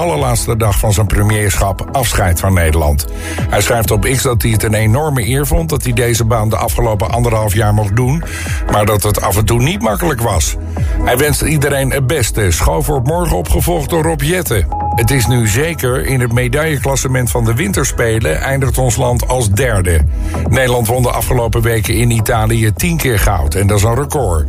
allerlaatste dag van zijn premierschap afscheid van Nederland. Hij schrijft op X dat hij het een enorme eer vond dat hij deze baan de afgelopen anderhalf jaar mocht doen, maar dat het af en toe niet makkelijk was. Hij wenst iedereen het beste. Schoof wordt morgen opgevolgd door Rob Jette. Het is nu zeker in het medailleklassement van de winterspelen eindigt ons land als derde. Nederland won de afgelopen weken in Italië tien keer goud en dat is een record.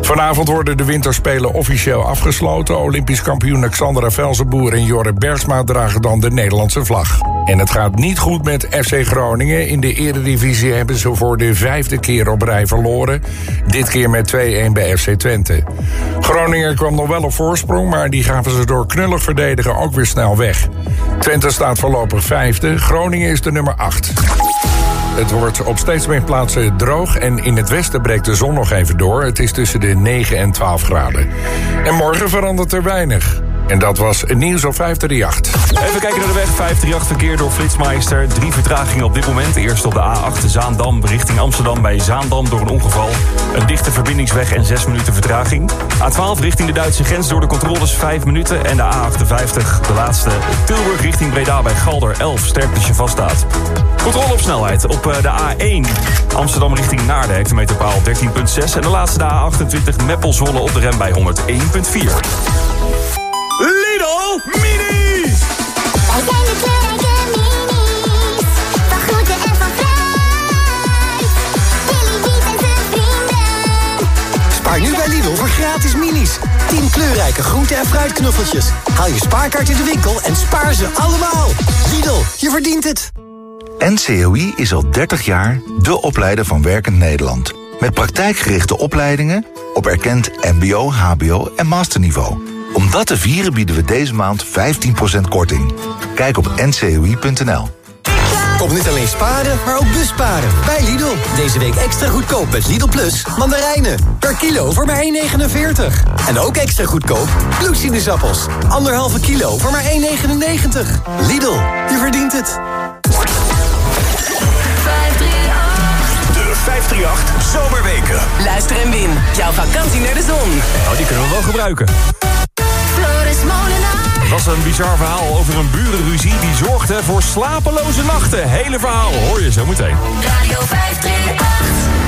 Vanavond worden de winterspelen officieel afgesloten. Olympisch kampioen Alexandra Velzenboer en Jorre Bergsma dragen dan de Nederlandse vlag. En het gaat niet goed met FC Groningen. In de eredivisie hebben ze voor de vijfde keer op rij verloren. Dit keer met 2-1 bij FC Twente. Groningen kwam nog wel op voorsprong, maar die gaven ze door knullig verdedigen ook weer snel weg. Twente staat voorlopig vijfde. Groningen is de nummer 8. Het wordt op steeds meer plaatsen droog en in het westen breekt de zon nog even door. Het is tussen de 9 en 12 graden. En morgen verandert er weinig. En dat was nieuws op 538. Even kijken naar de weg. 538 verkeer door Flitsmeister. Drie vertragingen op dit moment. Eerst op de A8 Zaandam richting Amsterdam bij Zaandam door een ongeval. Een dichte verbindingsweg en 6 minuten vertraging. A12 richting de Duitse grens door de controles 5 minuten. En de A58, de laatste, Tilburg richting Breda bij Galder 11. Sterk dat je vaststaat. Controle op snelheid op eh, de A1 Amsterdam richting Naarden. Hectometerpaal 13.6. En de laatste de A28 Meppel Zwolle op de rem bij 101.4. Lidl Mini! Wij zijn de kleurrijke minis. Van groente en van fruit. Billy Wiet en zijn vrienden. Spaar nu bij Lidl voor gratis minis. 10 kleurrijke groente- en fruitknuffeltjes. Haal je spaarkaart in de winkel en spaar ze allemaal. Lidl, je verdient het. NCOI is al 30 jaar de opleider van Werkend Nederland. Met praktijkgerichte opleidingen op erkend mbo, hbo en masterniveau. Om dat te vieren bieden we deze maand 15% korting. Kijk op ncoi.nl. Kom niet alleen sparen, maar ook busparen. Bij Lidl. Deze week extra goedkoop met Lidl Plus mandarijnen. Per kilo voor maar 1,49. En ook extra goedkoop bloedsinusappels. Anderhalve kilo voor maar 1,99. Lidl, je verdient het. De 538 Zomerweken. Luister en win. Jouw vakantie naar de zon. Nou, die kunnen we wel gebruiken. Was een bizar verhaal over een burenruzie... die zorgde voor slapeloze nachten. Hele verhaal hoor je zo meteen. Radio 538.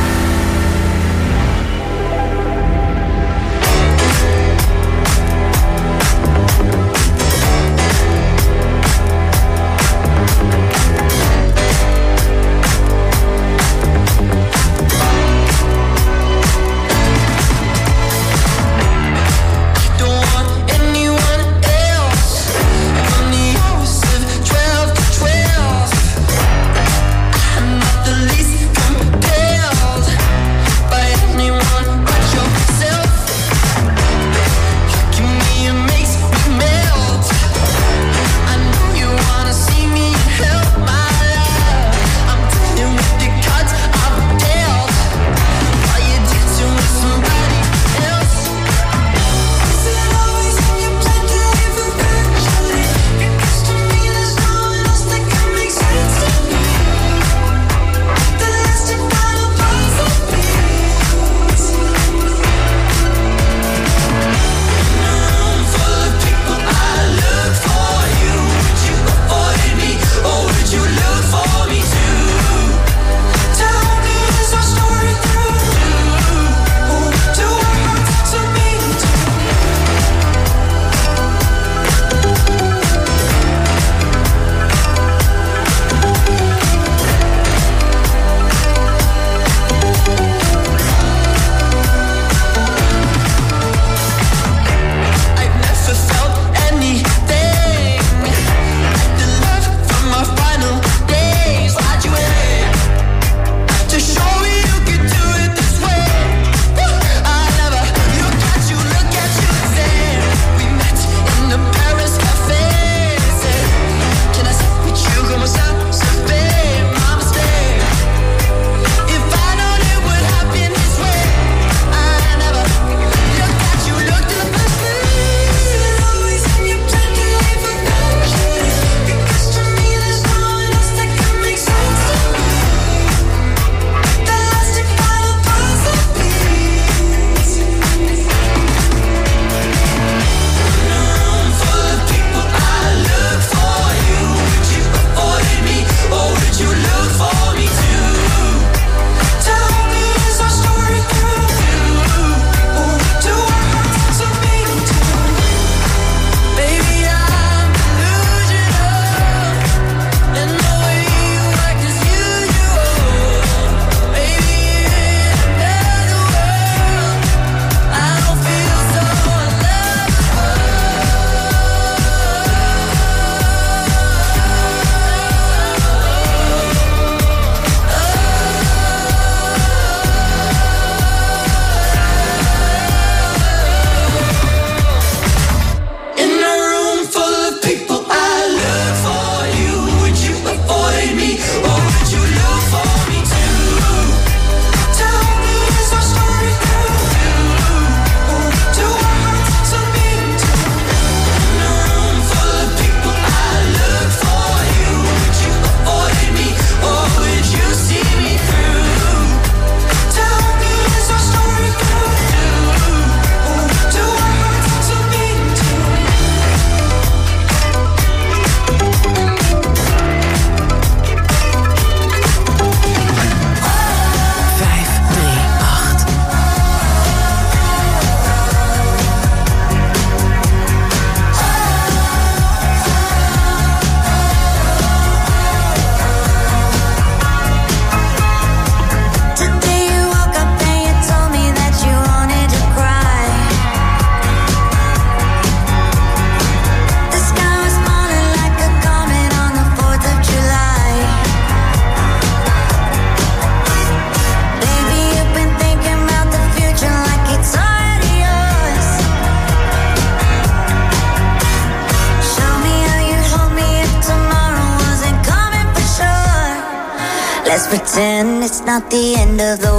not the end of the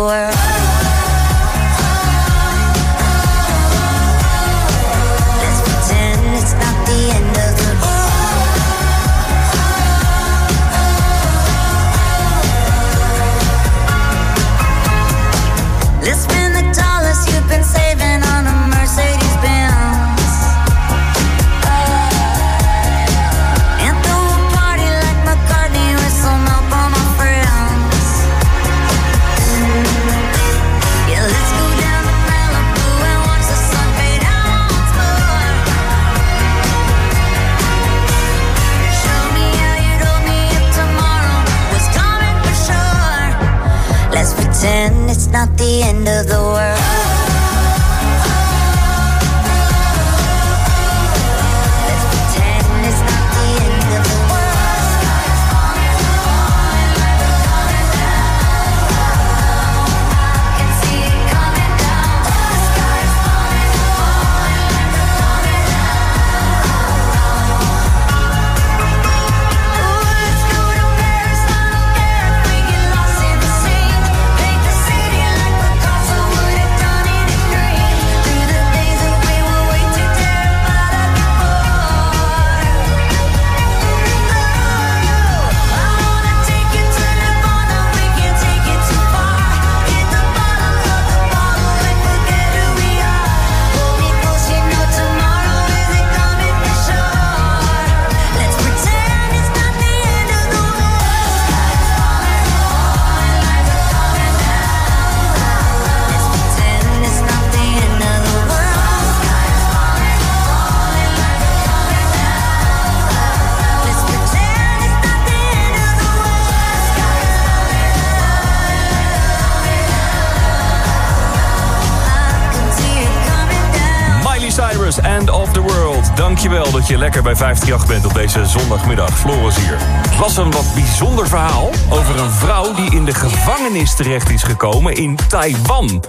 dat je lekker bij 538 bent op deze zondagmiddag. Floris hier. Het was een wat bijzonder verhaal over een vrouw die in de gevangenis terecht is gekomen in Taiwan.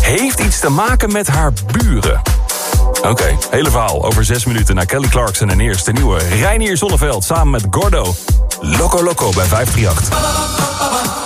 Heeft iets te maken met haar buren. Oké, hele verhaal over zes minuten naar Kelly Clarkson en eerst de nieuwe Reinier Zonneveld samen met Gordo. Loco Loco bij 538.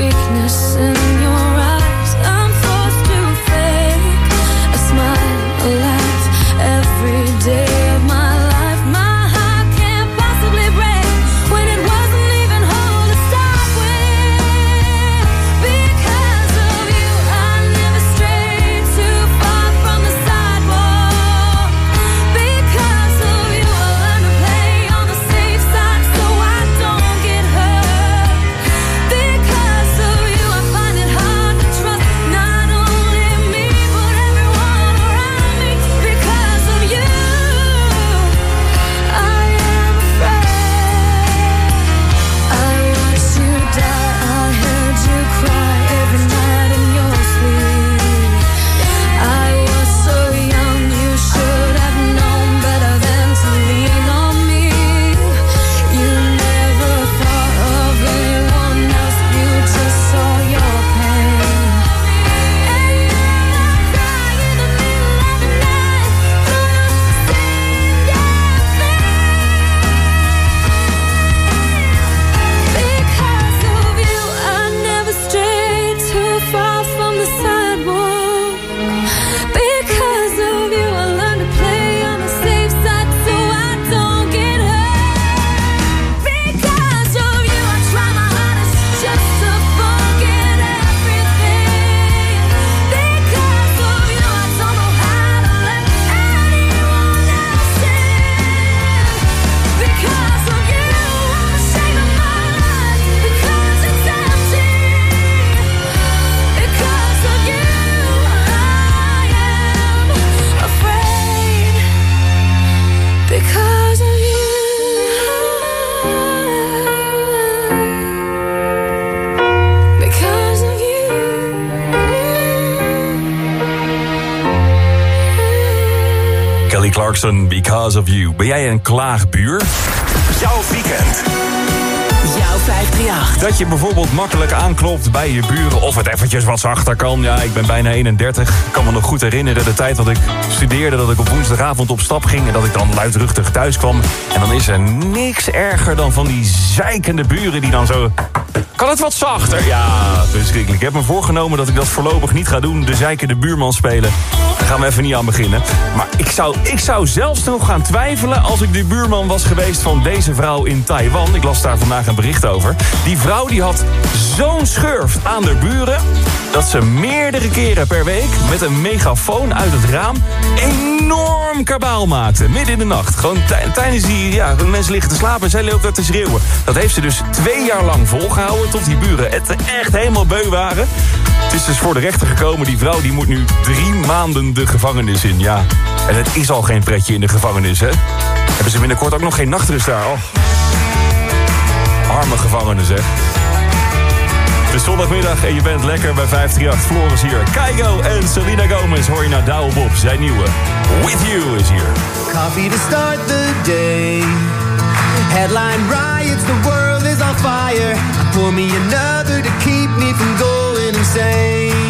Weakness in Clarkson, Because of You. Ben jij een klaagbuur? Jouw weekend. Jouw 538. Dat je bijvoorbeeld makkelijk aanklopt bij je buren of het eventjes wat zachter kan. Ja, ik ben bijna 31. Ik kan me nog goed herinneren de tijd dat ik studeerde... dat ik op woensdagavond op stap ging en dat ik dan luidruchtig thuis kwam. En dan is er niks erger dan van die zeikende buren die dan zo... Kan het wat zachter? Ja, verschrikkelijk. Ik heb me voorgenomen dat ik dat voorlopig niet ga doen. De zeikende buurman spelen. Daar gaan we even niet aan beginnen. Maar ik zou, ik zou zelfs nog gaan twijfelen... als ik de buurman was geweest van deze vrouw in Taiwan. Ik las daar vandaag een bericht over. Die vrouw die had zo'n schurft aan de buren... dat ze meerdere keren per week met een megafoon uit het raam... enorm kabaal maakte. Midden in de nacht. Gewoon tij- tijdens die... Ja, de mensen liggen te slapen en zij loopt daar te schreeuwen. Dat heeft ze dus twee jaar lang volgehouden... tot die buren het echt helemaal beu waren. Het is dus voor de rechter gekomen. Die vrouw die moet nu drie maanden de gevangenis in. Ja, en het is al geen pretje in de gevangenis, hè? Hebben ze binnenkort ook nog geen nachtrust daar? Oh. Arme gevangenen, zeg. Het is zondagmiddag en je bent lekker bij 538. Floris hier. Keigo en Selena Gomez hoor je naar Douwe Bob. Zijn nieuwe With You is hier. Coffee to start the day. Headline riots, the world is on fire. Pour me another to keep me from going insane.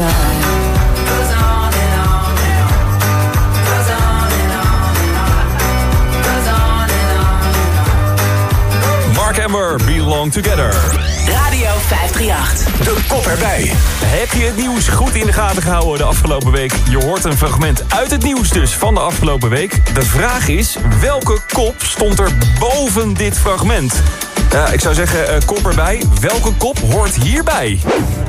On. Mark Emmer, Belong Together. Radio 538. De kop erbij. Heb je het nieuws goed in de gaten gehouden de afgelopen week? Je hoort een fragment uit het nieuws dus van de afgelopen week. De vraag is, welke kop stond er boven dit fragment? Ja, ik zou zeggen, eh, kop erbij. Welke kop hoort hierbij?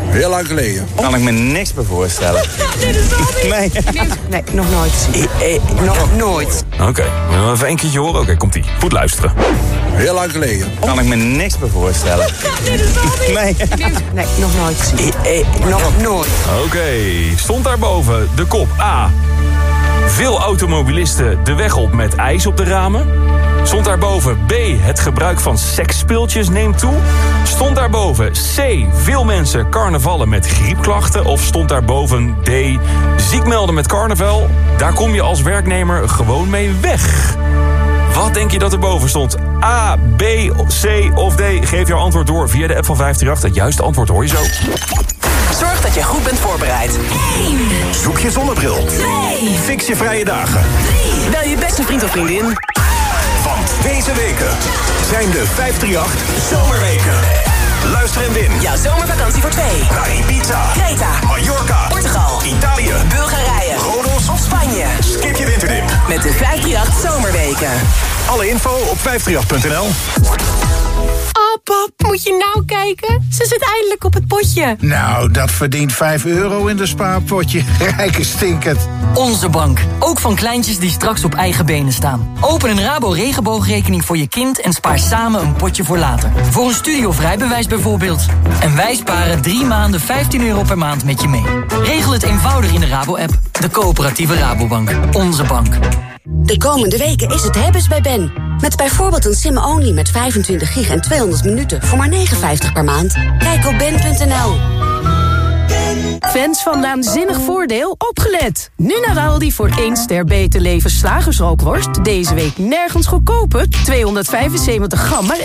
Heel lang geleden. Kan ik me niks bij voorstellen. Nee. Nee, nog nooit. nog nooit. Oké, we gaan even een keertje horen. Oké, komt-ie. Goed luisteren. Heel lang geleden. Kan ik me niks bij voorstellen. Nee. Nee, nog nooit. Nog nooit. Oké, stond daarboven de kop A. Veel automobilisten de weg op met ijs op de ramen. Stond daarboven B. Het gebruik van seksspeeltjes neemt toe. Stond daarboven C. Veel mensen carnavallen met griepklachten. Of stond daarboven D. Ziek melden met carnaval. Daar kom je als werknemer gewoon mee weg. Wat denk je dat er boven stond? A, B, C of D? Geef jouw antwoord door via de app van 538. Het juiste antwoord hoor je zo. Zorg dat je goed bent voorbereid. Zoek je zonnebril. Fix je vrije dagen. Bel je beste vriend of vriendin. Deze weken zijn de 538 Zomerweken. Luister en win. Jouw zomervakantie voor twee. Naar Ibiza, Creta, Mallorca, Portugal, Italië, Bulgarije Rodos of Spanje. Skip je winterdip. Met de 538 Zomerweken. Alle info op 538.nl. Oh, pap, moet je nou kijken? Ze zit eindelijk op het potje. Nou, dat verdient 5 euro in de spaarpotje. Rijke stinkend. Onze bank. Ook van kleintjes die straks op eigen benen staan. Open een Rabo regenboogrekening voor je kind en spaar samen een potje voor later. Voor een studie of rijbewijs bijvoorbeeld. En wij sparen drie maanden 15 euro per maand met je mee. Regel het eenvoudig in de Rabo-app. De coöperatieve Rabobank. Onze bank. De komende weken is het hebben's bij Ben. Met bijvoorbeeld een sim-only met 25 gig en 200 minuten voor maar 59 per maand. Kijk op ben.nl. Fans van Naanzinnig Voordeel, opgelet! Nu naar Aldi voor 1 ster beter leven slagersrookworst. Deze week nergens goedkoper. 275 gram, maar 1,69.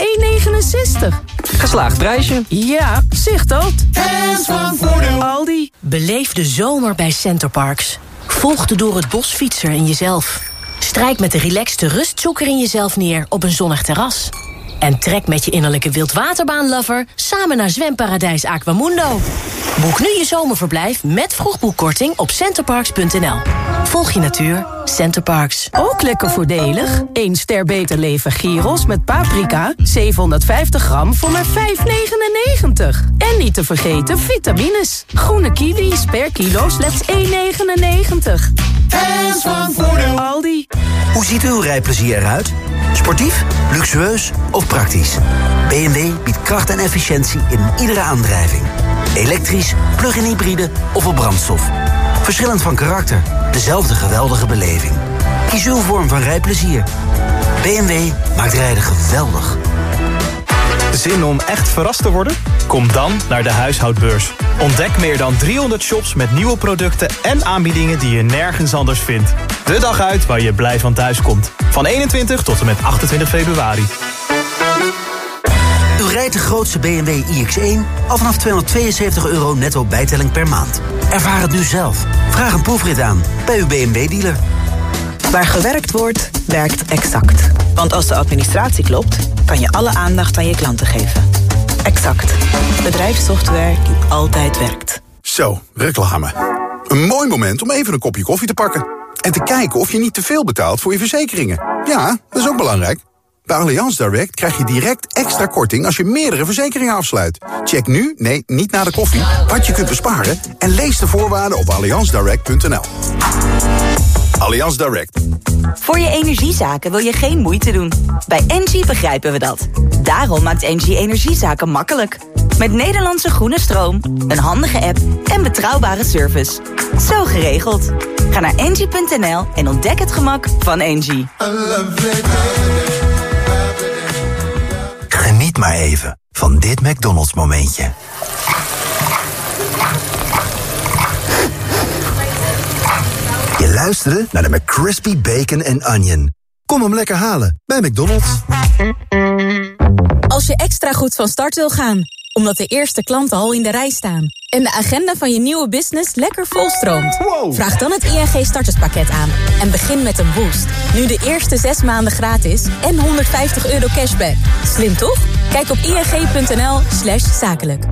Geslaagd prijsje. Ja, zicht dat. Fans van Voordeel. Aldi. Beleef de zomer bij Centerparks. Volg de door het bos fietser in jezelf. Strijk met de relaxte rustzoeker in jezelf neer op een zonnig terras. En trek met je innerlijke wildwaterbaanlover samen naar zwemparadijs Aquamundo. Boek nu je zomerverblijf met vroegboekkorting op centerparks.nl. Volg je natuur, Centerparks. Ook lekker voordelig. 1 ster beter leven gyros met paprika. 750 gram voor maar 5,99. En niet te vergeten vitamines. Groene kiwis per kilo slechts 1,99. Fans van Voordeel. Aldi. Hoe ziet uw rijplezier eruit? Sportief, luxueus of praktisch? BMW biedt kracht en efficiëntie in iedere aandrijving. Elektrisch, plug-in hybride of op brandstof. Verschillend van karakter, dezelfde geweldige beleving. Kies uw vorm van rijplezier. BMW maakt rijden geweldig. Zin om echt verrast te worden? Kom dan naar de huishoudbeurs. Ontdek meer dan 300 shops met nieuwe producten en aanbiedingen die je nergens anders vindt. De dag uit waar je blij van thuis komt. Van 21 tot en met 28 februari. U rijdt de grootste BMW iX1 al vanaf 272 euro netto bijtelling per maand. Ervaar het nu zelf. Vraag een proefrit aan bij uw BMW-dealer. Waar gewerkt wordt, werkt Exact. Want als de administratie klopt, kan je alle aandacht aan je klanten geven. Exact. Bedrijfssoftware die altijd werkt. Zo, reclame. Een mooi moment om even een kopje koffie te pakken. En te kijken of je niet te veel betaalt voor je verzekeringen. Ja, dat is ook belangrijk. Bij Allianz Direct krijg je direct extra korting als je meerdere verzekeringen afsluit. Check nu, nee, niet na de koffie, wat je kunt besparen... en lees de voorwaarden op allianzdirect.nl. Allianz Direct. Voor je energiezaken wil je geen moeite doen. Bij Engie begrijpen we dat. Daarom maakt Engie energiezaken makkelijk. Met Nederlandse groene stroom, een handige app en betrouwbare service. Zo geregeld. Ga naar engie.nl en ontdek het gemak van Engie. Geniet maar even van dit McDonald's momentje. Je luisterde naar de McCrispy Bacon and Onion. Kom hem lekker halen bij McDonald's. Als je extra goed van start wil gaan omdat de eerste klanten al in de rij staan. En de agenda van je nieuwe business lekker volstroomt. Vraag dan het ING starterspakket aan. En begin met een boost. Nu de eerste zes maanden gratis en 150 euro cashback. Slim toch? Kijk op ing.nl slash zakelijk.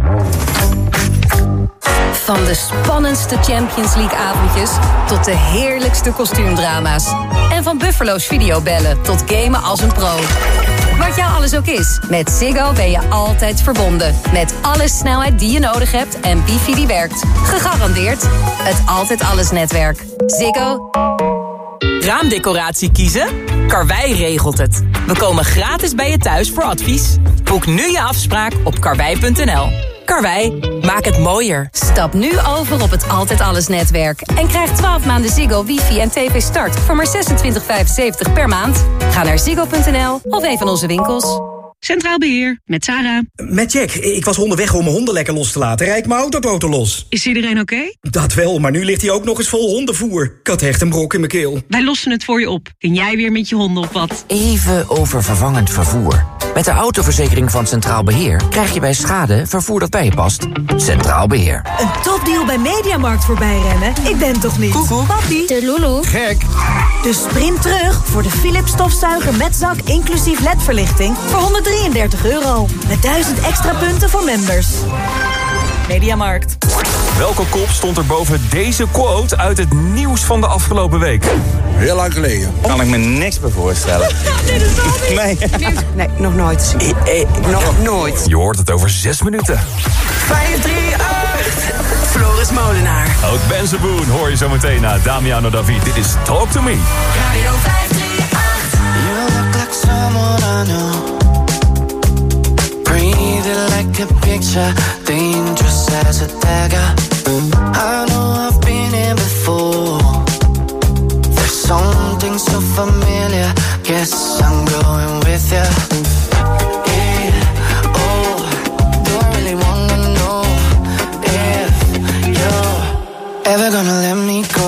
Van de spannendste Champions League avondjes tot de heerlijkste kostuumdrama's. En van Buffalo's videobellen tot gamen als een pro. Wat jou alles ook is, met Ziggo ben je altijd verbonden. Met alle snelheid die je nodig hebt en wifi die werkt. Gegarandeerd het Altijd Alles netwerk. Ziggo. Raamdecoratie kiezen? Karwei regelt het. We komen gratis bij je thuis voor advies. Boek nu je afspraak op karwei.nl. Karwei, maak het mooier. Stap nu over op het Altijd Alles netwerk. En krijg 12 maanden Ziggo, wifi en tv start voor maar 26,75 per maand. Ga naar ziggo.nl of een van onze winkels. Centraal Beheer, met Sarah. Met Jack. Ik was onderweg om mijn honden lekker los te laten. Rijd mijn autoboten los. Is iedereen oké? Dat wel, maar nu ligt hij ook nog eens vol hondenvoer. Ik had echt een brok in mijn keel. Wij lossen het voor je op. En jij weer met je honden op wat. Even over vervangend vervoer. Met de autoverzekering van Centraal Beheer krijg je bij schade vervoer dat bij je past. Centraal Beheer. Een topdeal bij Mediamarkt voorbij rennen? Ik ben toch niet? Koekoek. Papi. De Lulu. Gek. Dus sprint terug voor de Philips stofzuiger met zak inclusief ledverlichting voor 133 euro. Met 1000 extra punten voor members. Mediamarkt. Welke kop stond er boven deze quote uit het nieuws van de afgelopen week? Heel lang geleden. Kan ik me niks bij voorstellen. Nee. Nee, nog nooit. nog nooit. Je hoort het over zes minuten. 538. Floris Molenaar. Ook Ben Saboon hoor je zo meteen na Damiano David. Dit is Talk to Me. Radio 538. You look like someone I know. Breathing like a picture, dangerous as a dagger. I know I've been here before. There's something so familiar. Guess I'm going with. Yeah, oh, do I really wanna know if you're ever gonna let me go?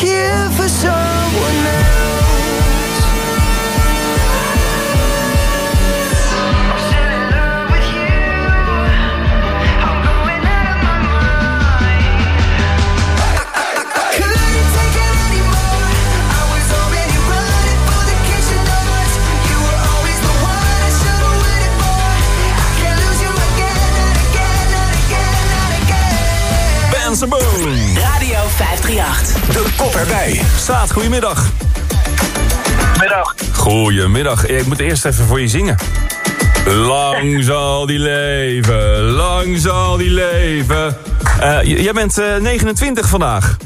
Here for someone else. 538. De kop erbij. Saat, goedemiddag. Middag. Goedemiddag. Ik moet eerst even voor je zingen. Lang zal die leven, lang zal die leven. Eh, jij bent eh, 29 vandaag.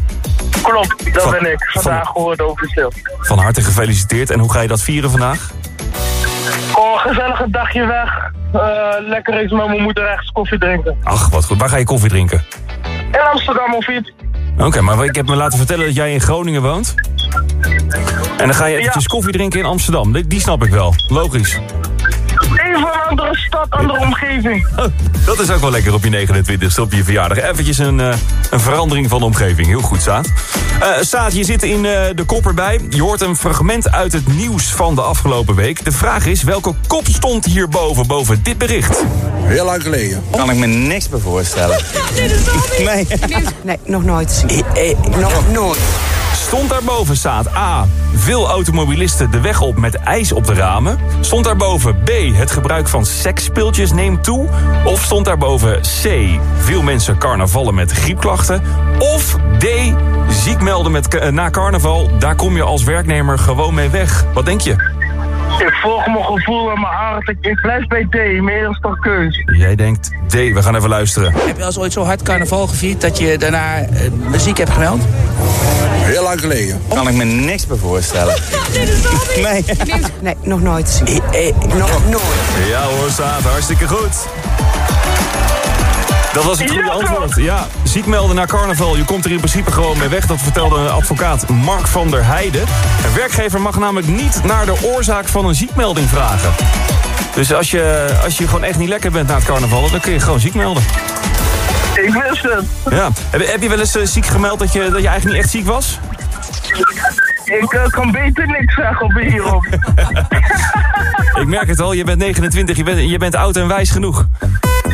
Klopt, dat Van- ben ik. Vandaag gehoord officieel. Van harte gefeliciteerd. En hoe ga je dat vieren vandaag? Gewoon een gezellig een dagje weg. Eh, lekker eens met mijn moeder ergens koffie drinken. Ach, wat goed. Waar ga je koffie drinken? In Amsterdam of iets. Oké, maar ik heb me laten vertellen dat jij in Groningen woont. En dan ga je eventjes koffie drinken in Amsterdam. Die, die snap ik wel. Logisch. Even een andere stad, andere omgeving. Dat is ook wel lekker op je 29 op je verjaardag. Eventjes een, eh, een verandering van de omgeving. Heel goed, Saat. Eh Saat, je zit in eh, de kop erbij. Je hoort een fragment uit het nieuws van de afgelopen week. De vraag is, welke kop stond hierboven, boven dit bericht? Heel lang geleden. Kan ik me niks bij voorstellen. Nee. Nee, nog nooit. Nog nooit. Stond daarboven staat A. Veel automobilisten de weg op met ijs op de ramen. Stond daarboven B. Het gebruik van seksspeeltjes neemt toe. Of stond daarboven C. Veel mensen carnavallen met griepklachten. Of D. Ziek melden met, eh, na carnaval. Daar kom je als werknemer gewoon mee weg. Wat denk je? Ik volg mijn gevoel en mijn hart. Ik, ik blijf bij D. Meer is toch keus. Jij denkt D. We gaan even luisteren. Heb je wel eens ooit zo hard carnaval gevierd dat je daarna eh, ziek hebt gemeld? Heel lang geleden. Kan ik me niks bij voorstellen. Nee. Nee, nog nooit. Nog nooit. Ja hoor, Saat. Hartstikke goed. Dat was het goede antwoord. Ja, ziek melden na carnaval. Je komt er in principe gewoon mee weg. Dat vertelde advocaat Mark van der Heijden. Een werkgever mag namelijk niet naar de oorzaak van een ziekmelding vragen. Dus als je, als je gewoon echt niet lekker bent na het carnaval... dan kun je gewoon ziek melden. Ik wist het. Ja. Heb, heb je wel eens eh, ziek gemeld dat je, dat je eigenlijk niet echt ziek was? Ik eh, kan beter niks zeggen op hierop. Ik merk het al, je bent 29, je bent, je bent oud en wijs genoeg.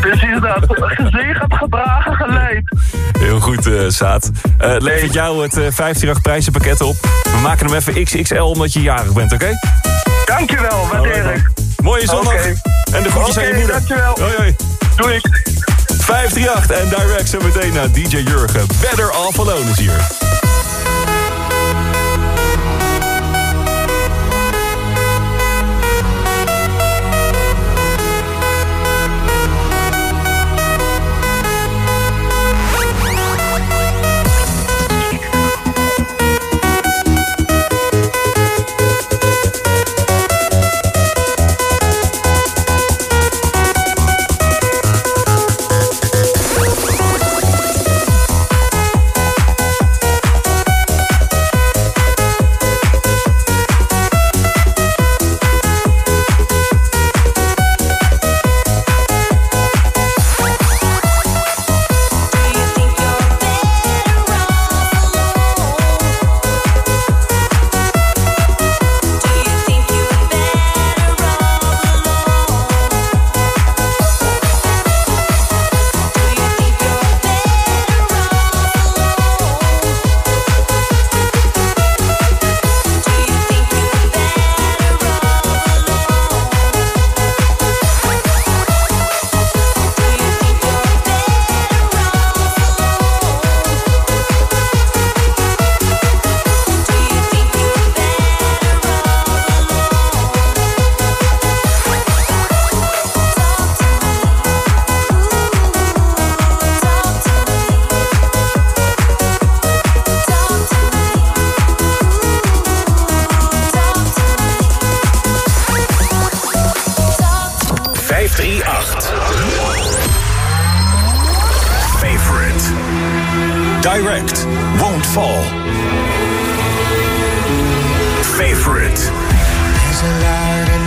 Precies dat. Gezegend, gedragen, geleid. Heel goed, Saat. Eh, het levert jou het 58 prijzenpakket op. We maken hem even XXL omdat je jarig bent, oké? Dankjewel, waardeer ik. Mooie zondag. Oké. En de groetjes aan je moeder. dankjewel. Hoi, hoi. Doei. 538 en direct zo meteen naar DJ Jurgen. Better Off Alone is hier.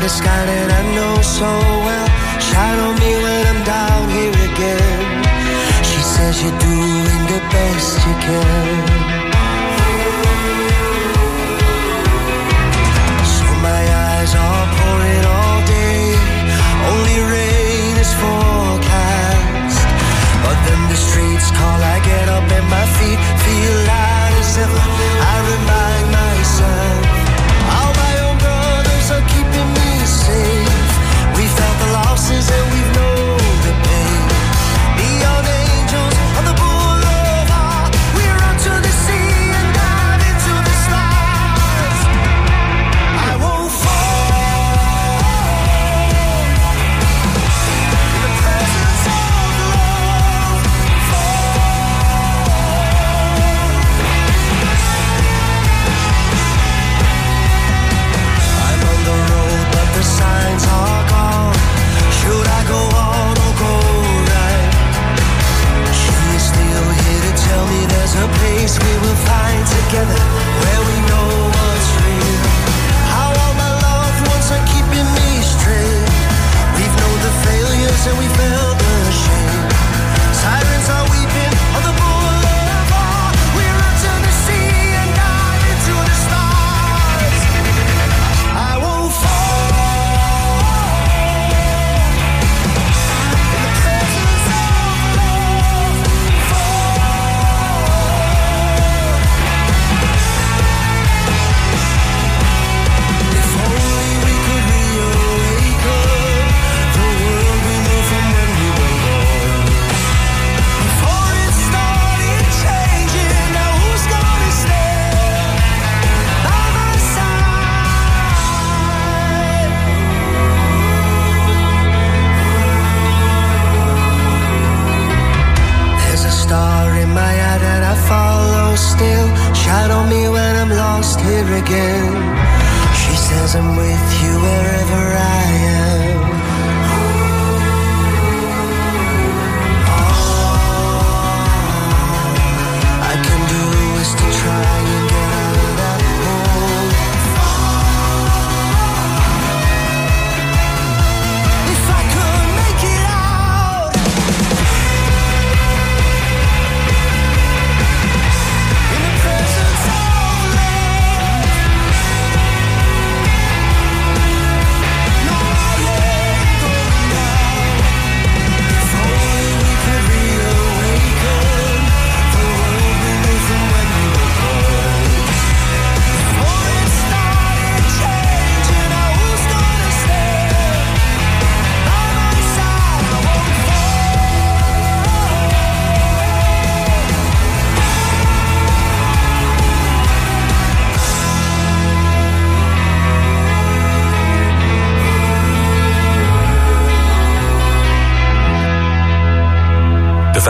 Sky that I know so well. On me when I'm down here again. She says you're doing the best you can. And we felt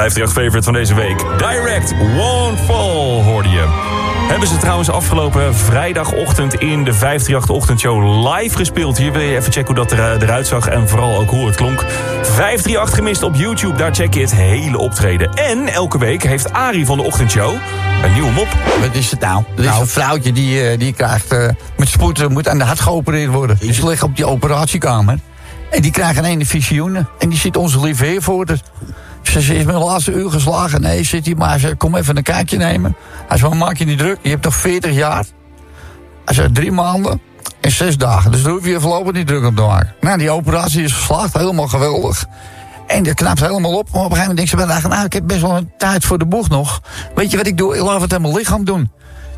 538-favorite van deze week. Direct Won't Fall hoorde je. Hebben ze trouwens afgelopen vrijdagochtend in de 538-ochtendshow live gespeeld. Hier wil je even checken hoe dat er, eh, eruit zag en vooral ook hoe het klonk. 538 gemist op YouTube, daar check je het hele optreden. En elke week heeft Ari van de ochtendshow een nieuwe mop. Wat is het nou? Er is nou. een vrouwtje die, eh, die krijgt eh, met spoed moet aan de hart geopereerd worden. Ze dus op die operatiekamer. En die krijgen een visioenen. En die ziet onze lieve voor de. Ze ze is mijn laatste uur geslagen. Nee, zit hij maar. Zei, kom even een kijkje nemen. Hij zei, maak je niet druk. Je hebt nog 40 jaar. Hij zei, drie maanden en zes dagen. Dus daar hoef je je voorlopig niet druk op te maken. Nou, die operatie is geslaagd. Helemaal geweldig. En dat knapt helemaal op. Maar op een gegeven moment denkt ze bij de nou, ik heb best wel een tijd voor de boeg nog. Weet je wat ik doe? Ik laat het aan mijn lichaam doen.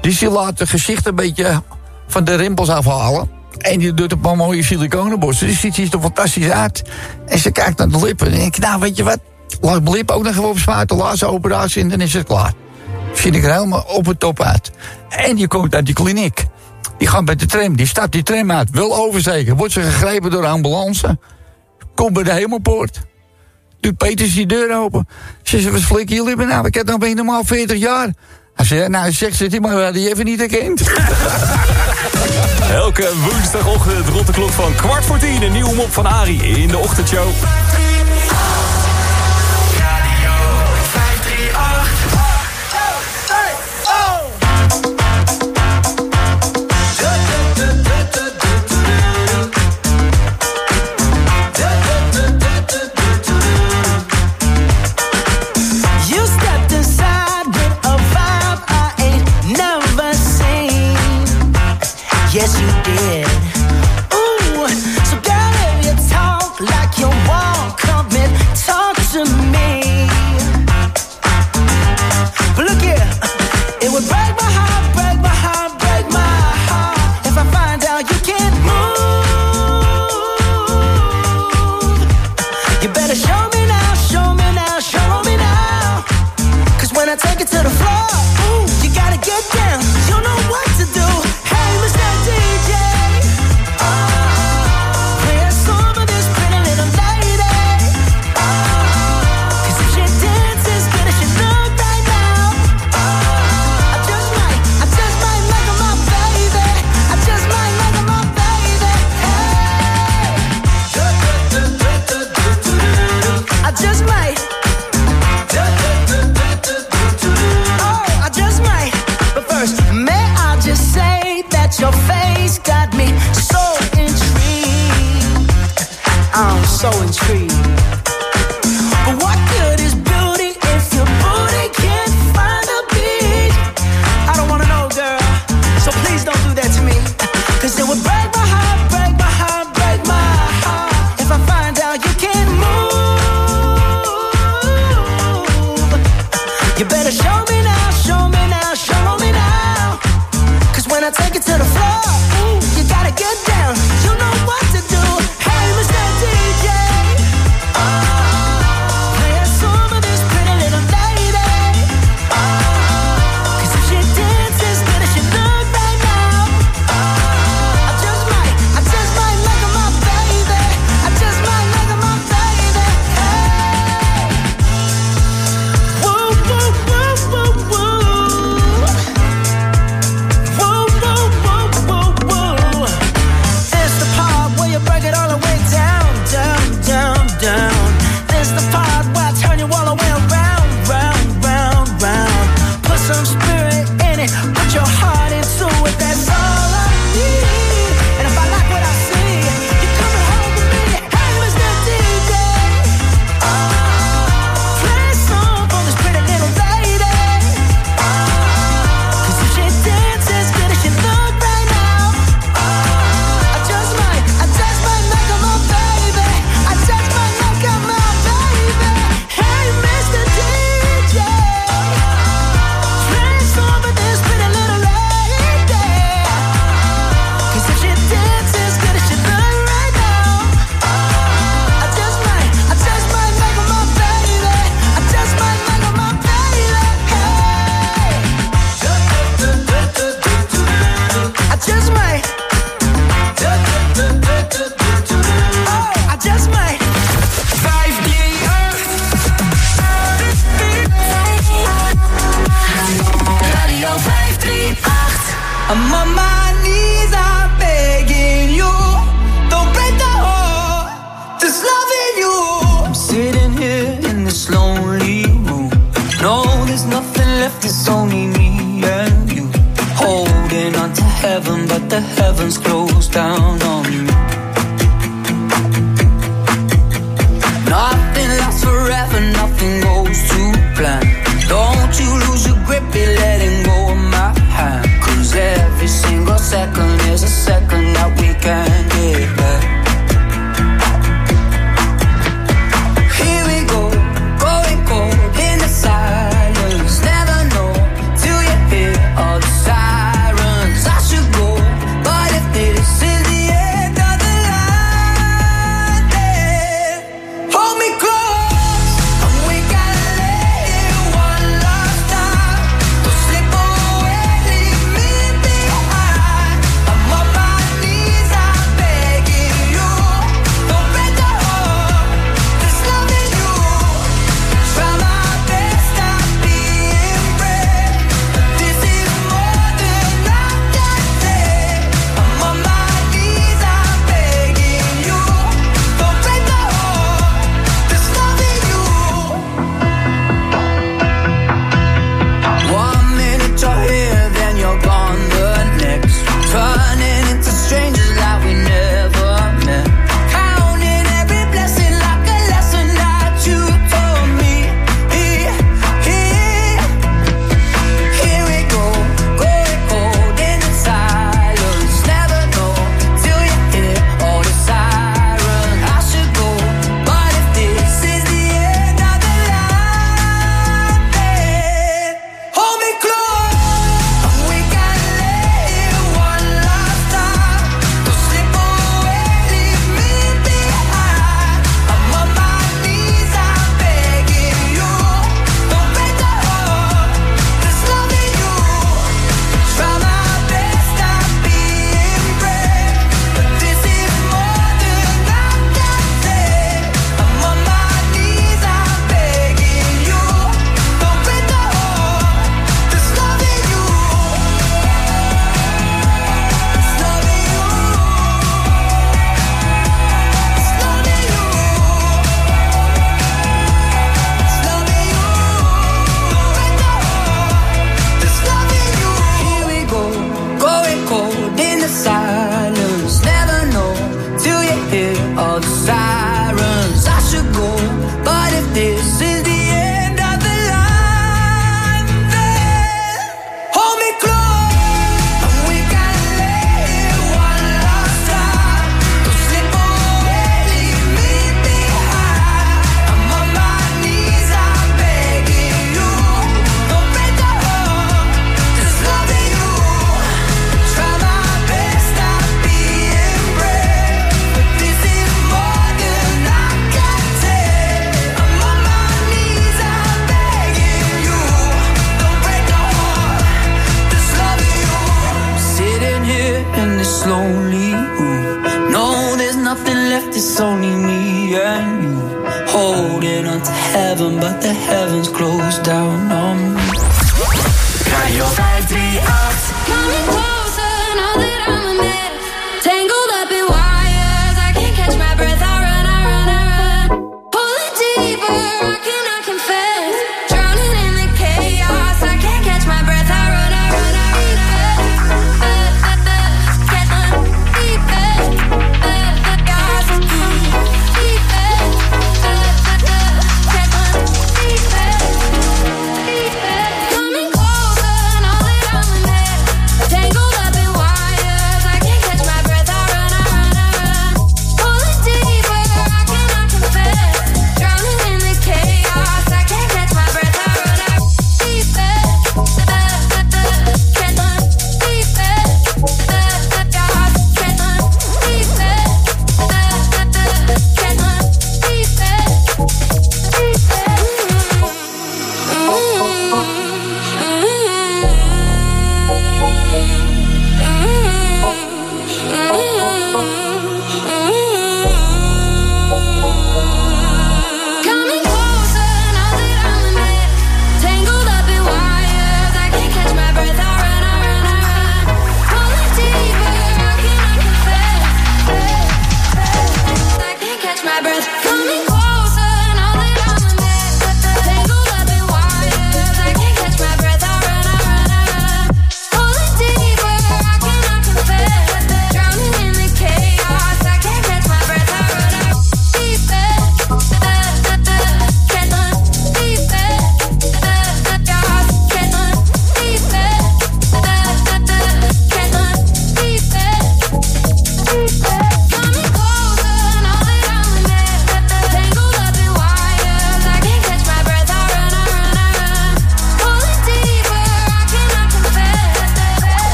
Dus die laat het gezicht een beetje van de rimpels afhalen. En die doet een paar mooie siliconenborsten. Dus die ziet er fantastisch uit. En ze kijkt naar de lippen. En ik nou, weet je wat? Laat lippen ook nog even spuiten. Laatste operatie en dan is het klaar. Vind ik er helemaal op het top uit. En die komt uit die kliniek. Die gaat met de tram. Die stapt die tram uit. Wil oversteken. Wordt ze gegrepen door de ambulance. Komt bij de hemelpoort. Doet Peters die deur open. Ze zegt, wat flikken jullie me nou? Ik heb nog ben normaal 40 jaar. Hij zegt, nou, zegt ze, maar we hadden je even niet herkend. Elke woensdagochtend rond de klok van kwart voor tien... een nieuwe mop van Arie in de ochtendshow.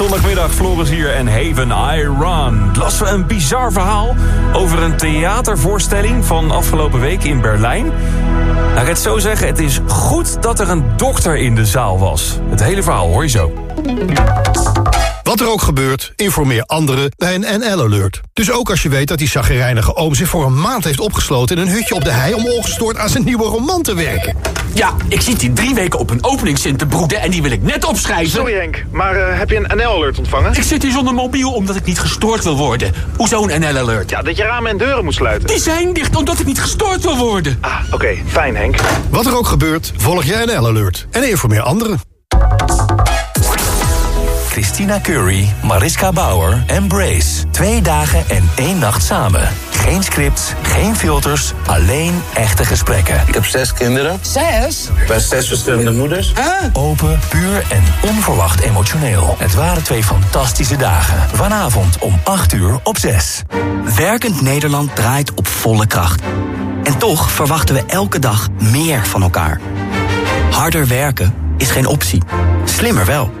Zondagmiddag, Floris hier en Haven Iran. Lassen we een bizar verhaal over een theatervoorstelling van afgelopen week in Berlijn. Nou, ik het zo zeggen, het is goed dat er een dokter in de zaal was. Het hele verhaal hoor je zo. Wat er ook gebeurt, informeer anderen bij een NL-alert. Dus ook als je weet dat die chagrijnige oom zich voor een maand heeft opgesloten... in een hutje op de hei om ongestoord aan zijn nieuwe roman te werken. Ja, ik zit hier drie weken op een openingszin te broeden en die wil ik net opschrijven. Sorry Henk, maar eh, heb je een NL-alert ontvangen? Ik zit hier zonder mobiel omdat ik niet gestoord wil worden. Hoezo een NL-alert? Ja, dat je ramen en deuren moet sluiten. Die zijn dicht omdat ik niet gestoord wil worden. Ah, oké, fijn Henk. Wat er ook gebeurt, volg je NL-alert. En informeer anderen. Christina Curry, Mariska Bauer en Brace. Twee dagen en één nacht samen. Geen scripts, geen filters, alleen echte gesprekken. Ik heb zes kinderen. Zes? Bij zes verschillende moeders. Open, puur en onverwacht emotioneel. Het waren twee fantastische dagen. Vanavond om 8 uur op 6. Werkend Nederland draait op volle kracht. En toch verwachten we elke dag meer van elkaar. Harder werken is geen optie. Slimmer wel.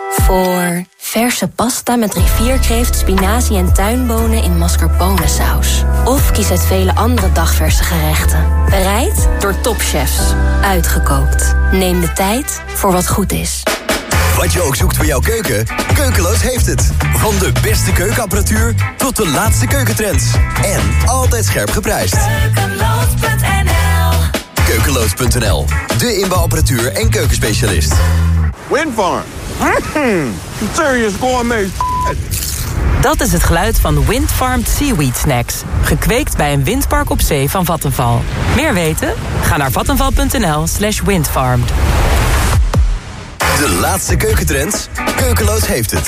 voor verse pasta met rivierkreeft, spinazie en tuinbonen in mascarpone saus. Of kies uit vele andere dagverse gerechten. Bereid door topchefs. Uitgekookt. Neem de tijd voor wat goed is. Wat je ook zoekt voor jouw keuken, Keukeloos heeft het. Van de beste keukenapparatuur tot de laatste keukentrends. En altijd scherp geprijsd. Keukeloos.nl, de inbouwapparatuur en keukenspecialist. Windfarm. Mm, serious gourmet. Dat is het geluid van Windfarmed Seaweed Snacks. Gekweekt bij een windpark op zee van Vattenval. Meer weten? Ga naar vattenval.nl slash windfarmed. De laatste keukentrends, Keukeloos heeft het.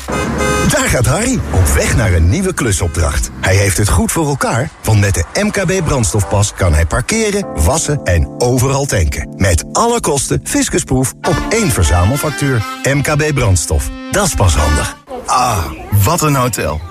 Daar gaat Harry op weg naar een nieuwe klusopdracht. Hij heeft het goed voor elkaar, want met de MKB brandstofpas kan hij parkeren, wassen en overal tanken. Met alle kosten fiscusproef op één verzamelfactuur. MKB brandstof, dat is pas handig. Ah, wat een hotel.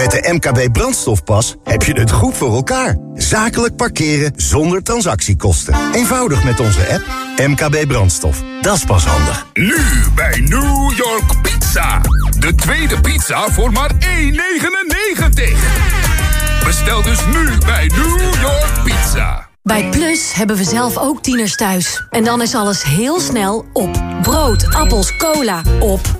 Met de MKB brandstofpas heb je het goed voor elkaar. Zakelijk parkeren zonder transactiekosten. Eenvoudig met onze app MKB brandstof. Dat is pas handig. Nu bij New York Pizza. De tweede pizza voor maar 1,99. Bestel dus nu bij New York Pizza. Bij Plus hebben we zelf ook tieners thuis. En dan is alles heel snel op. Brood, appels, cola, op.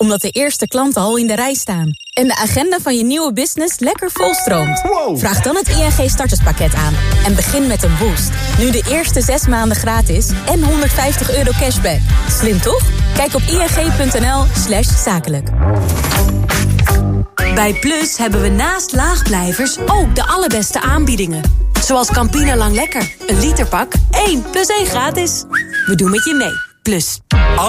omdat de eerste klanten al in de rij staan... en de agenda van je nieuwe business lekker volstroomt... vraag dan het ING starterspakket aan en begin met een boost. Nu de eerste zes maanden gratis en 150 euro cashback. Slim toch? Kijk op ing.nl slash zakelijk. Bij Plus hebben we naast laagblijvers ook de allerbeste aanbiedingen. Zoals Campina Lang Lekker. Een literpak, 1 plus 1 gratis. We doen met je mee. Plus.